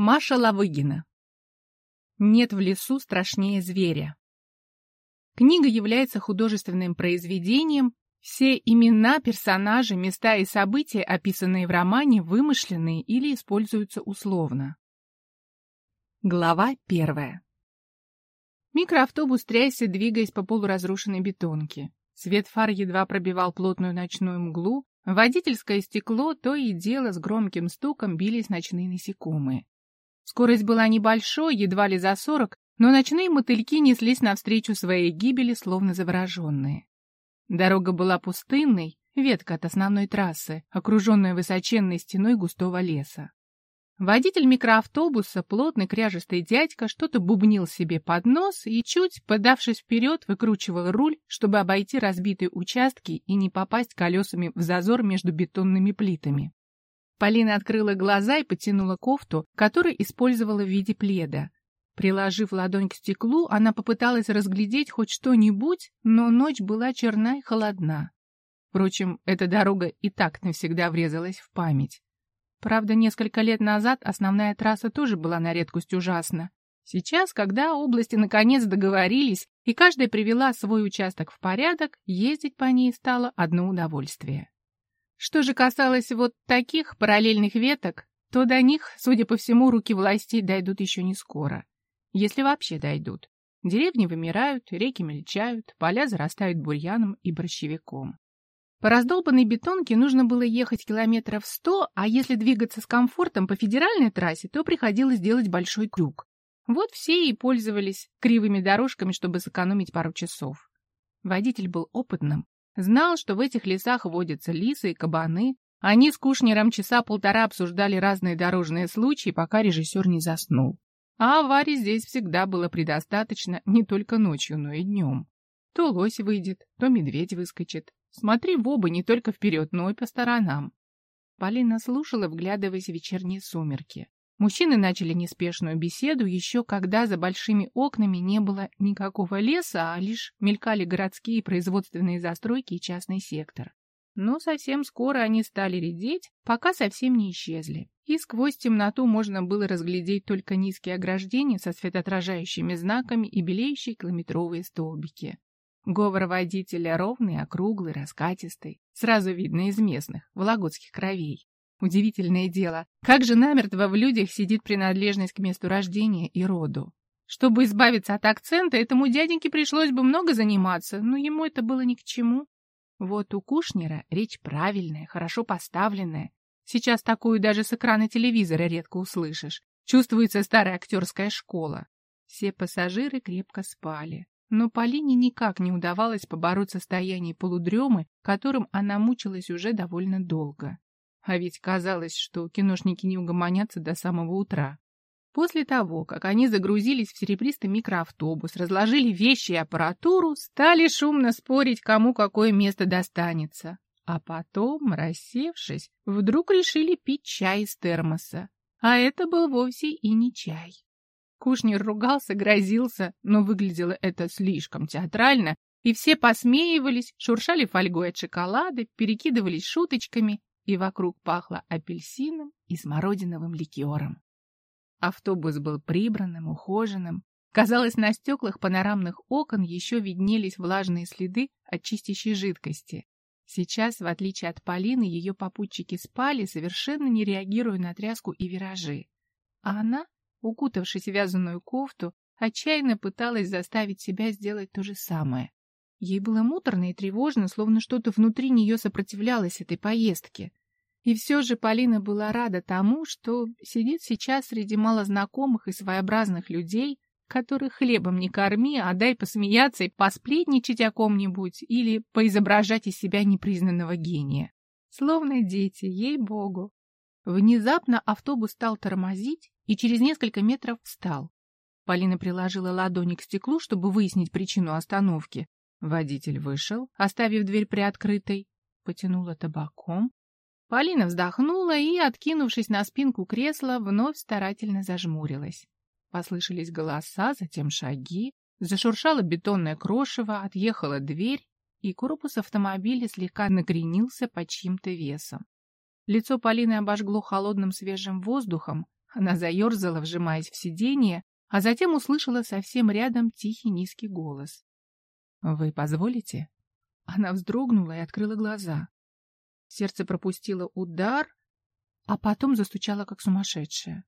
Маша Лавыгина. Нет в лесу страшнее зверя. Книга является художественным произведением. Все имена, персонажи, места и события, описанные в романе, вымышленные или используются условно. Глава первая. Микроавтобус трясся, двигаясь по полуразрушенной бетонке. Свет фар едва пробивал плотную ночную мглу, водительское стекло то и дело с громким стуком бились ночные насекомые. Скорость была небольшой, едва ли за сорок, но ночные мотыльки неслись навстречу своей гибели, словно завороженные. Дорога была пустынной, ветка от основной трассы, окруженная высоченной стеной густого леса. Водитель микроавтобуса, плотный кряжестый дядька, что-то бубнил себе под нос и, чуть подавшись вперед, выкручивал руль, чтобы обойти разбитые участки и не попасть колесами в зазор между бетонными плитами. Полина открыла глаза и потянула кофту, которую использовала в виде пледа. Приложив ладонь к стеклу, она попыталась разглядеть хоть что-нибудь, но ночь была черна и холодна. Впрочем, эта дорога и так навсегда врезалась в память. Правда, несколько лет назад основная трасса тоже была на редкость ужасна. Сейчас, когда области наконец договорились и каждая привела свой участок в порядок, ездить по ней стало одно удовольствие. Что же касалось вот таких параллельных веток, то до них, судя по всему, руки властей дойдут еще не скоро. Если вообще дойдут. Деревни вымирают, реки мельчают, поля зарастают бурьяном и борщевиком. По раздолбанной бетонке нужно было ехать километров сто, а если двигаться с комфортом по федеральной трассе, то приходилось делать большой крюк. Вот все и пользовались кривыми дорожками, чтобы сэкономить пару часов. Водитель был опытным, Знал, что в этих лесах водятся лисы и кабаны. Они с Кушнером часа полтора обсуждали разные дорожные случаи, пока режиссер не заснул. А аварий здесь всегда было предостаточно не только ночью, но и днем. То лось выйдет, то медведь выскочит. Смотри в оба не только вперед, но и по сторонам. Полина слушала, вглядываясь в вечерние сумерки. Мужчины начали неспешную беседу еще когда за большими окнами не было никакого леса, а лишь мелькали городские производственные застройки и частный сектор. Но совсем скоро они стали редеть, пока совсем не исчезли. И сквозь темноту можно было разглядеть только низкие ограждения со светоотражающими знаками и белеющие километровые столбики. Говор водителя ровный, округлый, раскатистый. Сразу видно из местных, вологодских кровей. Удивительное дело, как же намертво в людях сидит принадлежность к месту рождения и роду. Чтобы избавиться от акцента, этому дяденьке пришлось бы много заниматься, но ему это было ни к чему. Вот у Кушнера речь правильная, хорошо поставленная. Сейчас такую даже с экрана телевизора редко услышишь. Чувствуется старая актерская школа. Все пассажиры крепко спали. Но Полине никак не удавалось побороть состояние полудремы, которым она мучилась уже довольно долго. А ведь казалось, что киношники не угомонятся до самого утра. После того, как они загрузились в серебристый микроавтобус, разложили вещи и аппаратуру, стали шумно спорить, кому какое место достанется. А потом, рассевшись, вдруг решили пить чай из термоса. А это был вовсе и не чай. Кушнер ругался, грозился, но выглядело это слишком театрально, и все посмеивались, шуршали фольгой от шоколада, перекидывались шуточками, и вокруг пахло апельсином и смородиновым ликером. Автобус был прибранным, ухоженным. Казалось, на стеклах панорамных окон еще виднелись влажные следы от чистящей жидкости. Сейчас, в отличие от Полины, ее попутчики спали, совершенно не реагируя на тряску и виражи. А она, укутавшись в вязаную кофту, отчаянно пыталась заставить себя сделать то же самое. Ей было муторно и тревожно, словно что-то внутри нее сопротивлялось этой поездке. И все же Полина была рада тому, что сидит сейчас среди малознакомых и своеобразных людей, которых хлебом не корми, а дай посмеяться и посплетничать о ком-нибудь или поизображать из себя непризнанного гения. Словно дети, ей-богу. Внезапно автобус стал тормозить и через несколько метров встал. Полина приложила ладони к стеклу, чтобы выяснить причину остановки. Водитель вышел, оставив дверь приоткрытой, потянула табаком, Полина вздохнула и, откинувшись на спинку кресла, вновь старательно зажмурилась. Послышались голоса, затем шаги, зашуршало бетонное крошево, отъехала дверь, и корпус автомобиля слегка накренился под чьим-то весом. Лицо Полины обожгло холодным свежим воздухом, Она заерзала, вжимаясь в сиденье, а затем услышала совсем рядом тихий низкий голос. «Вы позволите?» Она вздрогнула и открыла глаза. Сердце пропустило удар, а потом застучало, как сумасшедшее.